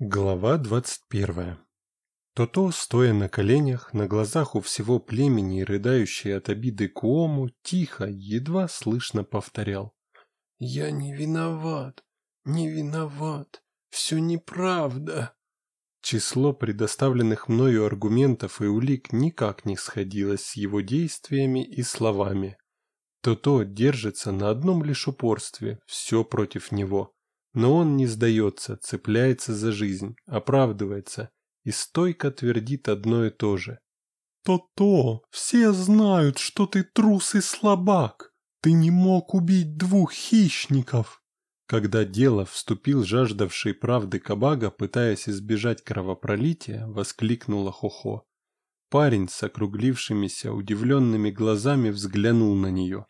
Глава двадцать первая. То-то, стоя на коленях, на глазах у всего племени и рыдающий от обиды Куому, тихо, едва слышно повторял. «Я не виноват, не виноват, все неправда». Число предоставленных мною аргументов и улик никак не сходилось с его действиями и словами. То-то держится на одном лишь упорстве, все против него. Но он не сдается, цепляется за жизнь, оправдывается и стойко твердит одно и то же. «То-то, все знают, что ты трус и слабак. Ты не мог убить двух хищников». Когда дело вступил жаждавший правды Кабага, пытаясь избежать кровопролития, воскликнула Хохо. Парень с округлившимися удивленными глазами взглянул на нее.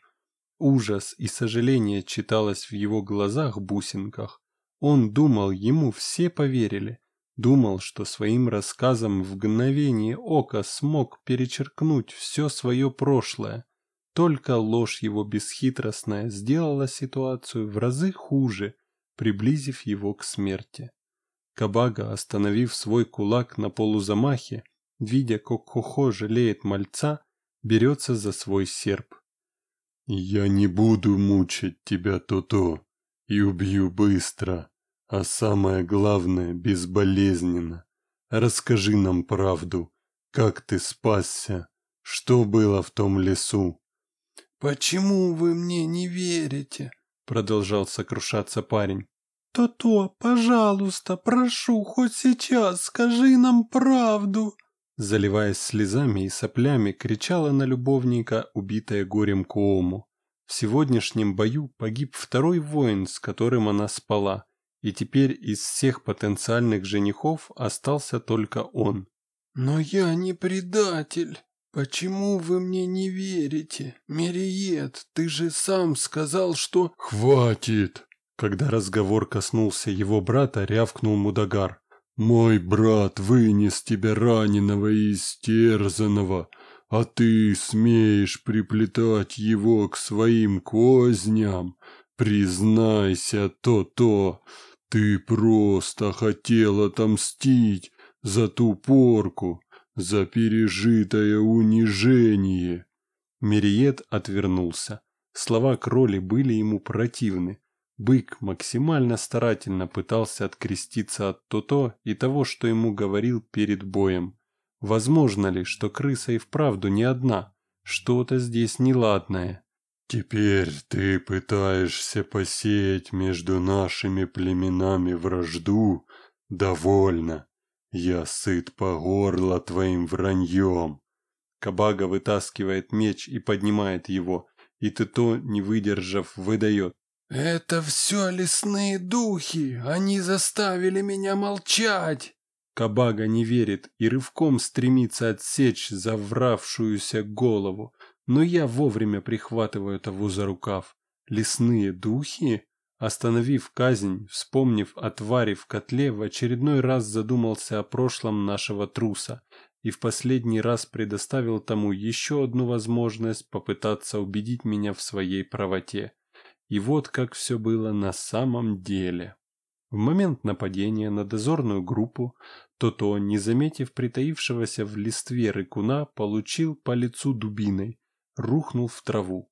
Ужас и сожаление читалось в его глазах-бусинках. Он думал, ему все поверили. Думал, что своим рассказом в мгновение ока смог перечеркнуть все свое прошлое. Только ложь его бесхитростная сделала ситуацию в разы хуже, приблизив его к смерти. Кабага, остановив свой кулак на полузамахе, видя, как Хохо жалеет мальца, берется за свой серп. «Я не буду мучить тебя, То-То, и убью быстро, а самое главное, безболезненно. Расскажи нам правду, как ты спасся, что было в том лесу?» «Почему вы мне не верите?» — продолжал сокрушаться парень. «То-то, пожалуйста, прошу, хоть сейчас скажи нам правду!» Заливаясь слезами и соплями, кричала на любовника, убитая горем Коому. В сегодняшнем бою погиб второй воин, с которым она спала, и теперь из всех потенциальных женихов остался только он. «Но я не предатель. Почему вы мне не верите? Мериет, ты же сам сказал, что...» «Хватит!» Когда разговор коснулся его брата, рявкнул Мудагар. Мой брат вынес тебя раненого и истерзанного, а ты смеешь приплетать его к своим козням. Признайся, то-то, ты просто хотел отомстить за ту порку, за пережитое унижение. Мириет отвернулся. Слова кроли были ему противны. Бык максимально старательно пытался откреститься от то-то и того, что ему говорил перед боем. Возможно ли, что крыса и вправду не одна? Что-то здесь неладное. «Теперь ты пытаешься посеять между нашими племенами вражду? Довольно. Я сыт по горло твоим враньем». Кабага вытаскивает меч и поднимает его, и Тито, не выдержав, выдает. «Это все лесные духи! Они заставили меня молчать!» Кабага не верит и рывком стремится отсечь завравшуюся голову, но я вовремя прихватываю того за рукав. Лесные духи? Остановив казнь, вспомнив о твари в котле, в очередной раз задумался о прошлом нашего труса и в последний раз предоставил тому еще одну возможность попытаться убедить меня в своей правоте. И вот как все было на самом деле. В момент нападения на дозорную группу Тото, не заметив притаившегося в листве рыкуна, получил по лицу дубиной, рухнул в траву.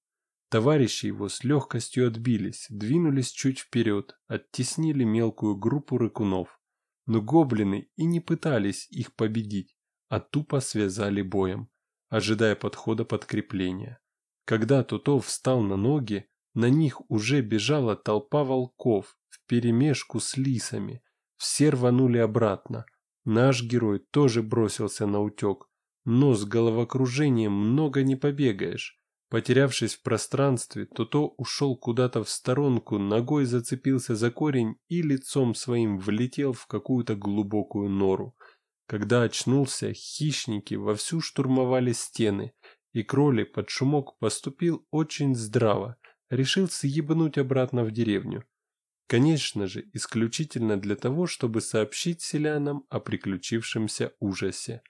Товарищи его с легкостью отбились, двинулись чуть вперед, оттеснили мелкую группу рыкунов. Но гоблины и не пытались их победить, а тупо связали боем, ожидая подхода подкрепления. Когда Тото встал на ноги, на них уже бежала толпа волков вперемешку с лисами. Все рванули обратно. Наш герой тоже бросился на утек. Но с головокружением много не побегаешь. Потерявшись в пространстве, то-то ушел куда-то в сторонку, ногой зацепился за корень и лицом своим влетел в какую-то глубокую нору. Когда очнулся, хищники вовсю штурмовали стены, и кроли под шумок поступил очень здраво решил съебнуть обратно в деревню. Конечно же, исключительно для того, чтобы сообщить селянам о приключившемся ужасе.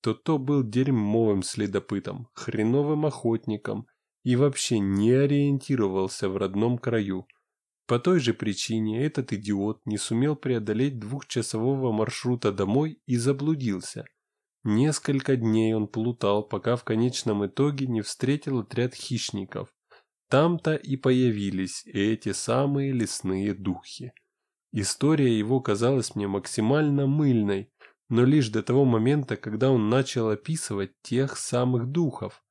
То-то был дерьмовым следопытом, хреновым охотником и вообще не ориентировался в родном краю. По той же причине этот идиот не сумел преодолеть двухчасового маршрута домой и заблудился. Несколько дней он плутал, пока в конечном итоге не встретил отряд хищников. Там-то и появились эти самые лесные духи. История его казалась мне максимально мыльной, но лишь до того момента, когда он начал описывать тех самых духов.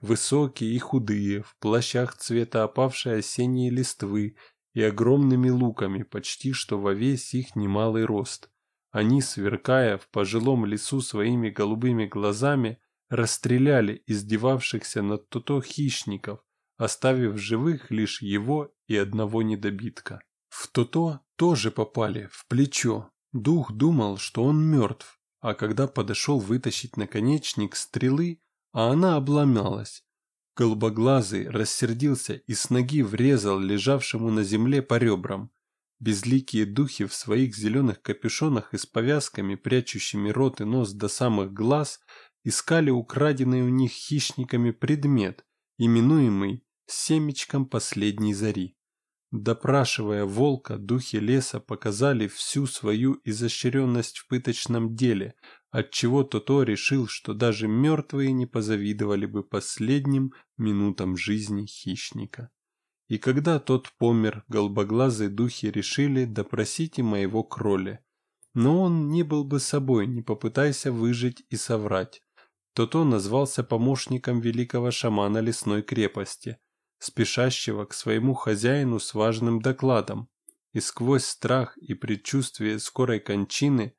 Высокие и худые, в плащах цвета опавшей осенней листвы и огромными луками, почти что во весь их немалый рост. Они, сверкая в пожилом лесу своими голубыми глазами, расстреляли издевавшихся над Туто хищников, оставив живых лишь его и одного недобитка. В Туто тоже попали, в плечо, Дух думал, что он мертв, а когда подошел вытащить наконечник стрелы, а она обломалась. Голубоглазый рассердился и с ноги врезал лежавшему на земле по ребрам. Безликие духи в своих зеленых капюшонах и с повязками, прячущими рот и нос до самых глаз, искали украденный у них хищниками предмет, именуемый семечком последней зари. Допрашивая волка, духи леса показали всю свою изощренность в пыточном деле, отчего Тото решил, что даже мертвые не позавидовали бы последним минутам жизни хищника. И когда тот помер, голубоглазые духи решили допросить и моего кроля. Но он не был бы собой, не попытайся выжить и соврать. Тото назвался помощником великого шамана лесной крепости – спешащего к своему хозяину с важным докладом, и сквозь страх и предчувствие скорой кончины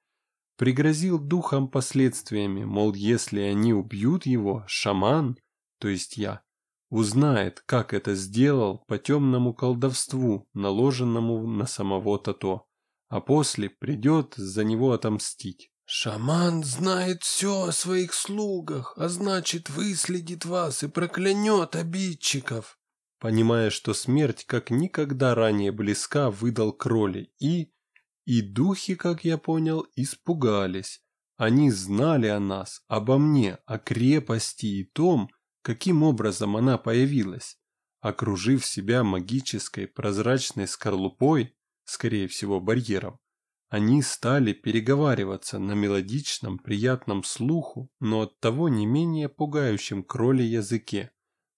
пригрозил духам последствиями, мол, если они убьют его, шаман, то есть я, узнает, как это сделал по темному колдовству, наложенному на самого Тато, а после придет за него отомстить. «Шаман знает все о своих слугах, а значит, выследит вас и проклянет обидчиков», Понимая, что смерть как никогда ранее близка, выдал кроли и... И духи, как я понял, испугались. Они знали о нас, обо мне, о крепости и том, каким образом она появилась. Окружив себя магической прозрачной скорлупой, скорее всего барьером, они стали переговариваться на мелодичном, приятном слуху, но оттого не менее пугающем кроли языке,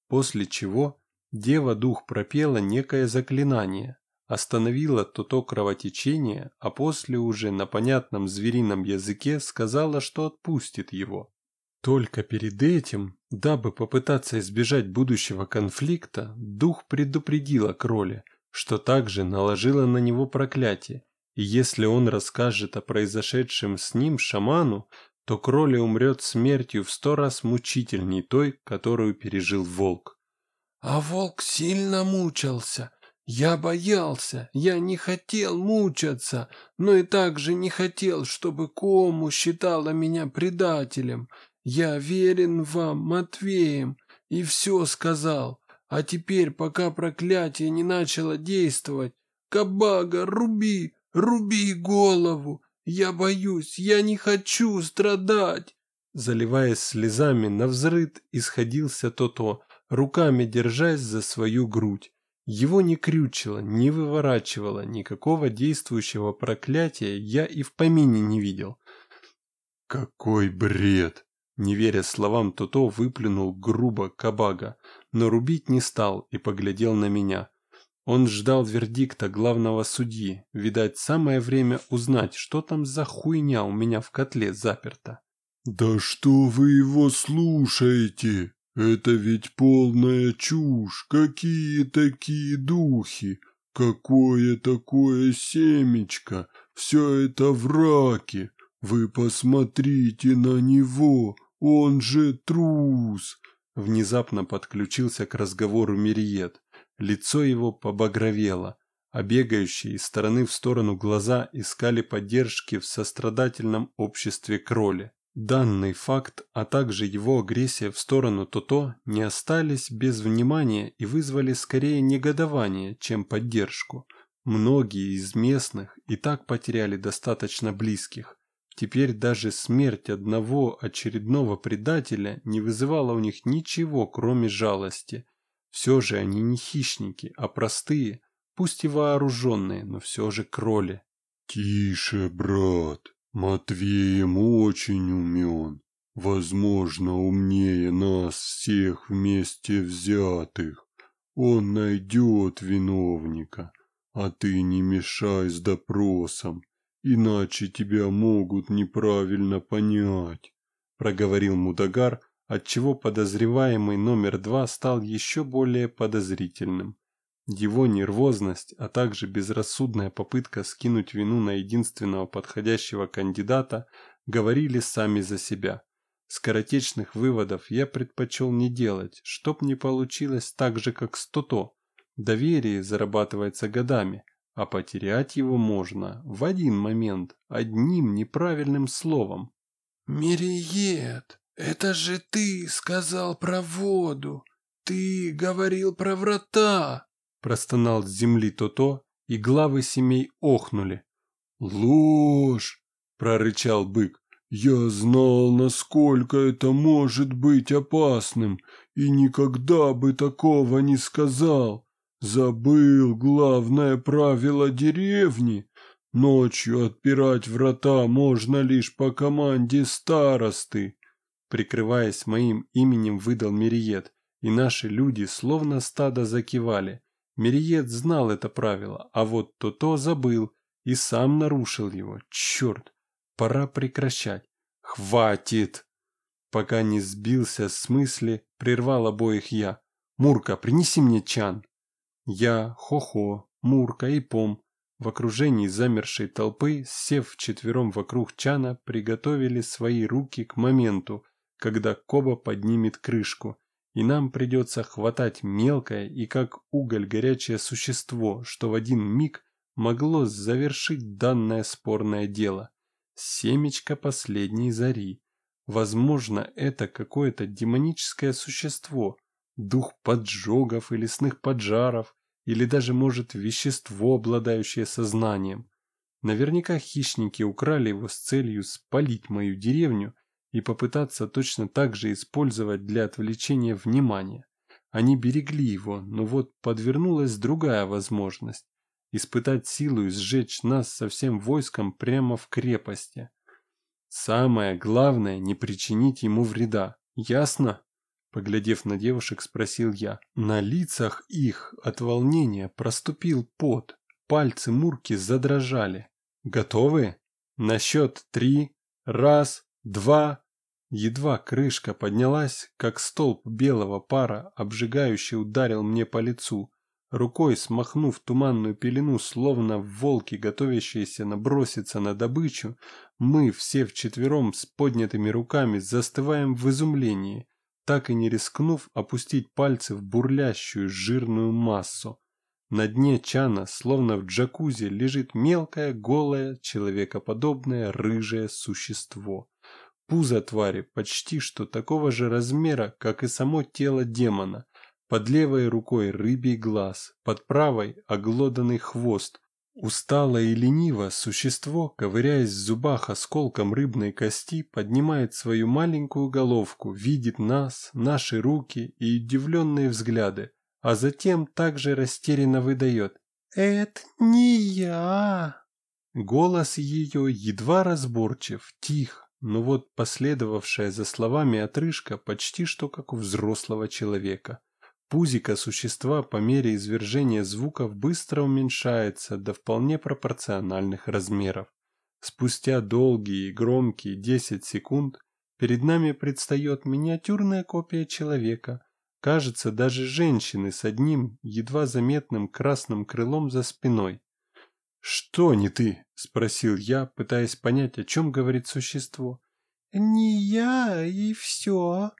после чего Дева-дух пропела некое заклинание, остановила то-то кровотечение, а после уже на понятном зверином языке сказала, что отпустит его. Только перед этим, дабы попытаться избежать будущего конфликта, дух предупредила кроля, что также наложила на него проклятие, и если он расскажет о произошедшем с ним шаману, то кроля умрет смертью в сто раз мучительней той, которую пережил волк. А волк сильно мучился. Я боялся, я не хотел мучаться, но и также не хотел, чтобы Кому считала меня предателем. Я верен вам, Матвеем, и все сказал. А теперь, пока проклятие не начало действовать, Кабага, руби, руби голову. Я боюсь, я не хочу страдать. Заливаясь слезами, навзрыд исходился то-то, руками держась за свою грудь. Его не крючило, не выворачивало, никакого действующего проклятия я и в помине не видел. «Какой бред!» Не веря словам Тото, выплюнул грубо Кабага, но рубить не стал и поглядел на меня. Он ждал вердикта главного судьи. Видать, самое время узнать, что там за хуйня у меня в котле заперта. «Да что вы его слушаете?» Это ведь полная чушь. Какие такие духи? Какое такое семечко? Все это враки. Вы посмотрите на него. Он же трус. Внезапно подключился к разговору Мириет. Лицо его побагровело, а бегающие из стороны в сторону глаза искали поддержки в сострадательном обществе кроли. Данный факт, а также его агрессия в сторону Тото не остались без внимания и вызвали скорее негодование, чем поддержку. Многие из местных и так потеряли достаточно близких. Теперь даже смерть одного очередного предателя не вызывала у них ничего, кроме жалости. Все же они не хищники, а простые, пусть и вооруженные, но все же кроли. «Тише, брат, Матвеем очень умен, возможно, умнее нас всех вместе взятых. Он найдет виновника, а ты не мешай с допросом, иначе тебя могут неправильно понять», – проговорил Мудагар, отчего подозреваемый номер два стал еще более подозрительным. Его нервозность, а также безрассудная попытка скинуть вину на единственного подходящего кандидата говорили сами за себя. Скоротечных выводов я предпочел не делать, чтоб не получилось так же, как с Тото. Доверие зарабатывается годами, а потерять его можно в один момент, одним неправильным словом. «Мириет, это же ты сказал про воду! Ты говорил про врата!» Простонал с земли То-То, и главы семей охнули. «Ложь!» – прорычал бык. «Я знал, насколько это может быть опасным, и никогда бы такого не сказал. Забыл главное правило деревни. Ночью отпирать врата можно лишь по команде старосты». Прикрываясь моим именем, выдал Мириет, и наши люди словно стадо закивали. Мериет знал это правило, а вот то-то забыл и сам нарушил его. Черт, пора прекращать. Хватит! Пока не сбился с мысли, прервал обоих я. Мурка, принеси мне чан. Я, Хо-Хо, Мурка и Пом в окружении замершей толпы, сев вчетвером вокруг чана, приготовили свои руки к моменту, когда Коба поднимет крышку, и нам придется хватать мелкое и как уголь горячее существо, что в один миг могло завершить данное спорное дело. Семечко последней зари. Возможно, это какое-то демоническое существо, дух поджогов и лесных поджаров, или даже, может, вещество, обладающее сознанием. Наверняка хищники украли его с целью спалить мою деревню и попытаться точно так же использовать для отвлечения внимания. Они берегли его, но вот подвернулась другая возможность – испытать силу и сжечь нас со всем войском прямо в крепости. Самое главное – не причинить ему вреда, ясно? Поглядев на девушек, спросил я. На лицах их от волнения проступил пот, пальцы Мурки задрожали. Готовы? На счет три. Раз, два. Едва крышка поднялась, как столб белого пара, обжигающе ударил мне по лицу. Рукой смахнув туманную пелену, словно волки, готовящиеся наброситься на добычу, мы все вчетвером с поднятыми руками застываем в изумлении, так и не рискнув опустить пальцы в бурлящую жирную массу. На дне чана, словно в джакузи, лежит мелкое, голое, человекоподобное, рыжее существо. Пузо твари почти что такого же размера, как и само тело демона. Под левой рукой рыбий глаз, под правой оглоданный хвост. Устало и лениво существо, ковыряясь в зубах осколком рыбной кости, поднимает свою маленькую головку, видит нас, наши руки и удивленные взгляды, а затем также растерянно выдает «Это не я». Голос ее едва разборчив, тих, но вот последовавшая за словами отрыжка почти что как у взрослого человека. Пузико существа по мере извержения звуков быстро уменьшается до вполне пропорциональных размеров. Спустя долгие и громкие 10 секунд перед нами предстает миниатюрная копия человека, кажется даже женщины с одним едва заметным красным крылом за спиной. «Что не ты?» – спросил я, пытаясь понять, о чем говорит существо. «Не я, и все».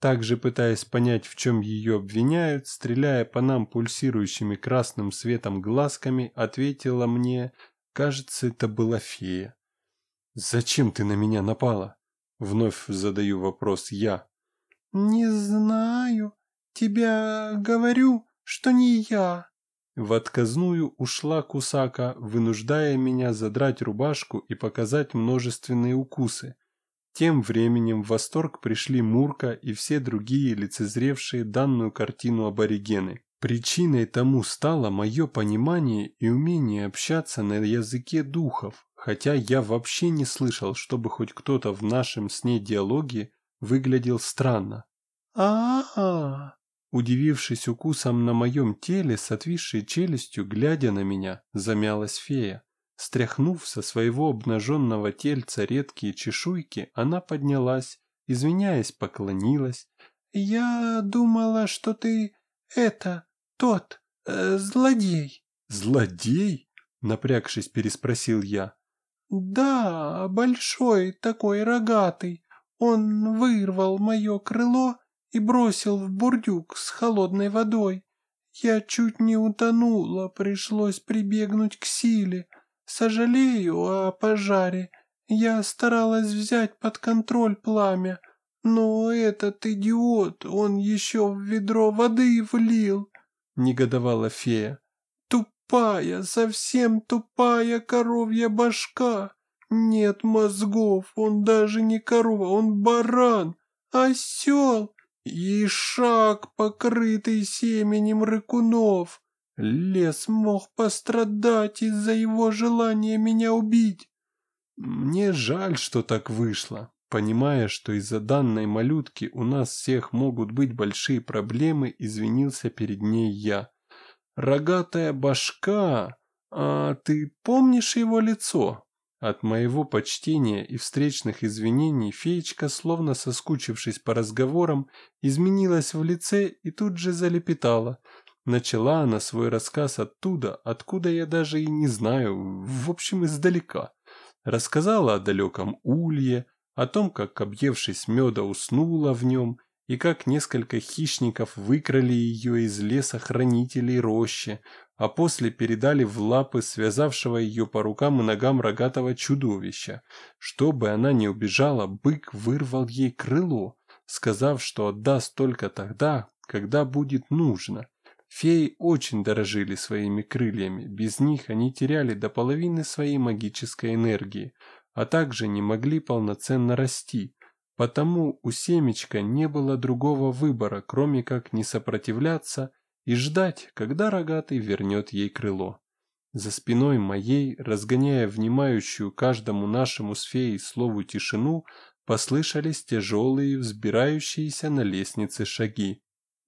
Также пытаясь понять, в чем ее обвиняют, стреляя по нам пульсирующими красным светом глазками, ответила мне, кажется, это была фея. «Зачем ты на меня напала?» Вновь задаю вопрос я. «Не знаю. Тебя говорю, что не я», в отказную ушла Кусака, вынуждая меня задрать рубашку и показать множественные укусы. Тем временем в восторг пришли Мурка и все другие лицезревшие данную картину аборигены. Причиной тому стало мое понимание и умение общаться на языке духов, хотя я вообще не слышал, чтобы хоть кто-то в нашем с ней диалоге выглядел странно. а а, Удивившись укусом на моем теле с отвисшей челюстью, глядя на меня, замялась фея. Стряхнув со своего обнаженного тельца редкие чешуйки, она поднялась, извиняясь, поклонилась. «Я думала, что ты... это... тот... Э, злодей». «Злодей?» — напрягшись, переспросил я. «Да, большой такой рогатый. Он вырвал мое крыло и бросил в бурдюк с холодной водой. Я чуть не утонула, пришлось прибегнуть к силе. Сожалею о пожаре. Я старалась взять под контроль пламя, но этот идиот, он еще в ведро воды влил, — негодовала фея. Тупая, совсем тупая коровья башка. Нет мозгов, он даже не корова, он баран, осел и шаг, покрытый семенем рыкунов. Лес мог пострадать из-за его желания меня убить. Мне жаль, что так вышло. Понимая, что из-за данной малютки у нас всех могут быть большие проблемы, извинился перед ней я. Рогатая башка, а ты помнишь его лицо? От моего почтения и встречных извинений феечка, словно соскучившись по разговорам, изменилась в лице и тут же залепетала. Начала она свой рассказ оттуда, откуда я даже и не знаю, в общем, издалека. Рассказала о далеком улье, о том, как, объевшись меда, уснула в нем, и как несколько хищников выкрали ее из леса хранителей рощи, а после передали в лапы связавшего ее по рукам и ногам рогатого чудовища. Чтобы она не убежала, бык вырвал ей крыло, сказав, что отдаст только тогда, когда будет нужно. Феи очень дорожили своими крыльями, без них они теряли до половины своей магической энергии, а также не могли полноценно расти, потому у семечка не было другого выбора, кроме как не сопротивляться и ждать, когда рогатый вернет ей крыло. За спиной моей, разгоняя внимающую каждому нашему с феей слову тишину, послышались тяжелые, взбирающиеся на лестнице шаги.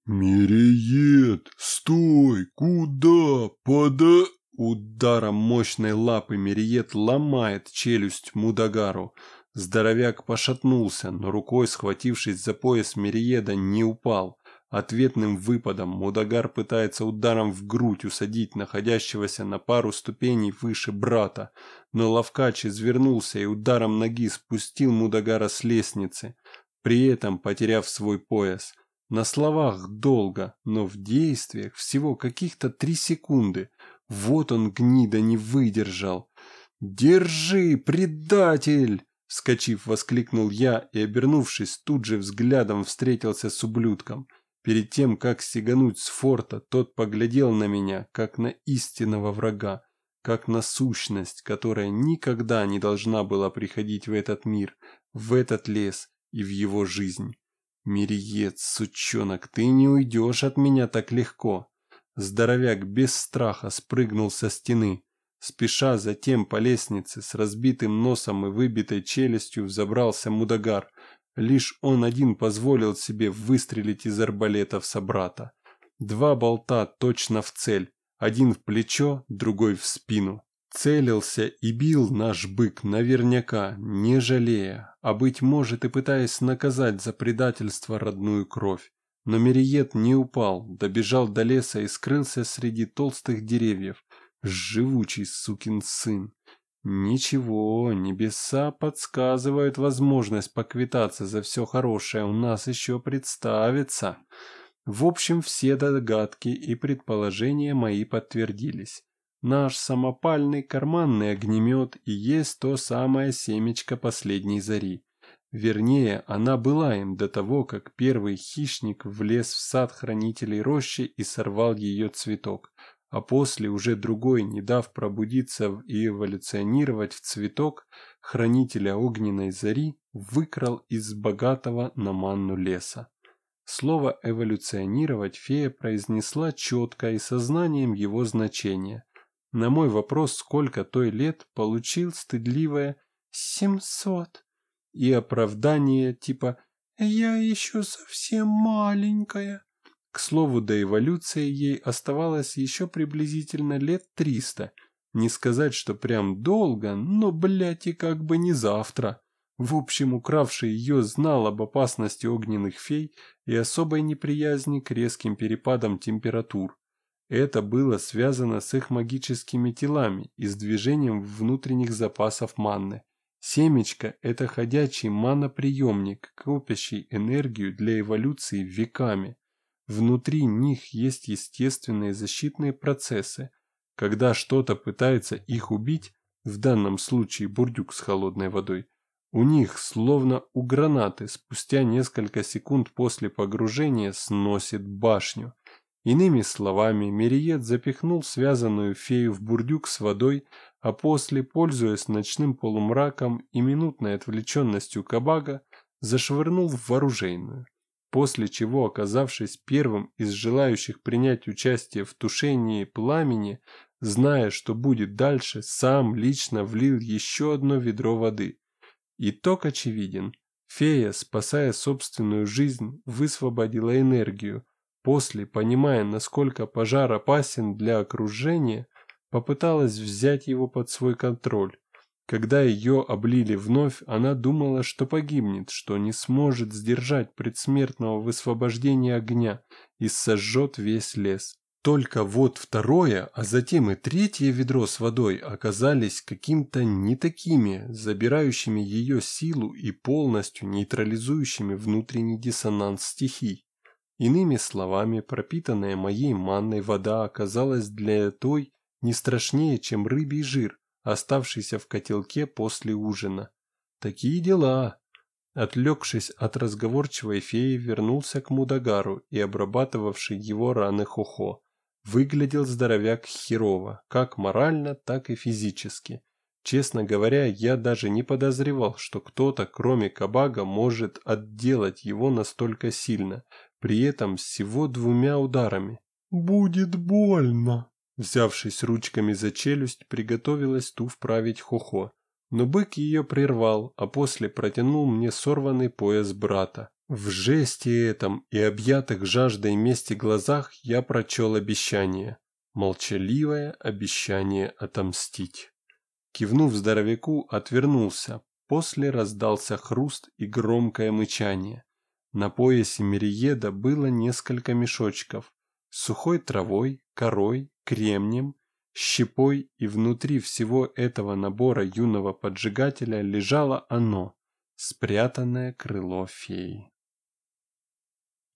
«Мириет, стой! Куда? Пода...» Ударом мощной лапы Мириет ломает челюсть Мудагару. Здоровяк пошатнулся, но рукой, схватившись за пояс Мириеда, не упал. Ответным выпадом Мудагар пытается ударом в грудь усадить находящегося на пару ступеней выше брата, но Лавкач извернулся и ударом ноги спустил Мудагара с лестницы, при этом потеряв свой пояс. На словах долго, но в действиях всего каких-то три секунды. Вот он, гнида, не выдержал. «Держи, предатель!» Вскочив, воскликнул я и, обернувшись, тут же взглядом встретился с ублюдком – Перед тем, как стегануть с форта, тот поглядел на меня, как на истинного врага, как на сущность, которая никогда не должна была приходить в этот мир, в этот лес и в его жизнь. Мириец, сучонок, ты не уйдешь от меня так легко. Здоровяк без страха спрыгнул со стены. Спеша затем по лестнице с разбитым носом и выбитой челюстью взобрался Мудагар, Лишь он один позволил себе выстрелить из арбалета в собрата. Два болта точно в цель, один в плечо, другой в спину. Целился и бил наш бык наверняка, не жалея, а быть может и пытаясь наказать за предательство родную кровь. Но Мериет не упал, добежал до леса и скрылся среди толстых деревьев. Живучий сукин сын. Ничего, небеса подсказывают возможность поквитаться за все хорошее у нас еще представится. В общем, все догадки и предположения мои подтвердились. Наш самопальный карманный огнемет и есть то самое семечко последней зари. Вернее, она была им до того, как первый хищник влез в сад хранителей рощи и сорвал ее цветок а после уже другой, не дав пробудиться и эволюционировать в цветок, хранителя огненной зари выкрал из богатого на манну леса. Слово «эволюционировать» фея произнесла четко и сознанием его значения. На мой вопрос, сколько той лет, получил стыдливое «семьсот» и оправдание типа «я еще совсем маленькая». К слову, до эволюции ей оставалось еще приблизительно лет триста. Не сказать, что прям долго, но, блядь, и как бы не завтра. В общем, укравший ее знал об опасности огненных фей и особой неприязни к резким перепадам температур. Это было связано с их магическими телами и с движением внутренних запасов манны. Семечко – это ходячий маноприемник, копящий энергию для эволюции веками. Внутри них есть естественные защитные процессы. Когда что-то пытается их убить, в данном случае бурдюк с холодной водой – у них, словно у гранаты, спустя несколько секунд после погружения сносит башню. Иными словами, Мериет запихнул связанную фею в бурдюк с водой, а после, пользуясь ночным полумраком и минутной отвлеченностью Кабага, зашвырнул в вооружейную. После чего, оказавшись первым из желающих принять участие в тушении пламени, зная, что будет дальше, сам лично влил еще одно ведро воды. Итог очевиден. Фея, спасая собственную жизнь, высвободила энергию. После, понимая, насколько пожар опасен для окружения, попыталась взять его под свой контроль. Когда ее облили вновь, она думала, что погибнет, что не сможет сдержать предсмертного высвобождения огня и сожжет весь лес. Только вот второе, а затем и третье ведро с водой оказались каким-то не такими, забирающими ее силу и полностью нейтрализующими внутренний диссонанс стихий. Иными словами, пропитанная моей манной вода оказалась для той не страшнее, чем рыбий жир, оставшийся в котелке после ужина. Такие дела. Отвлекшись от разговорчивой феи, вернулся к Мудагару и обрабатывавший его раны Хохо. Выглядел здоровяк херово, как морально, так и физически. Честно говоря, я даже не подозревал, что кто-то, кроме Кабага, может отделать его настолько сильно, при этом всего двумя ударами. «Будет больно!» Взявшись ручками за челюсть, приготовилась ту вправить Хохо. Но бык ее прервал, а после протянул мне сорванный пояс брата. В жесте этом и объятых жаждой мести глазах я прочел обещание. Молчаливое обещание отомстить. Кивнув здоровяку, отвернулся. После раздался хруст и громкое мычание. На поясе Мериеда было несколько мешочков. С сухой травой, корой, кремнем, щепой и внутри всего этого набора юного поджигателя лежало оно – спрятанное крыло феи.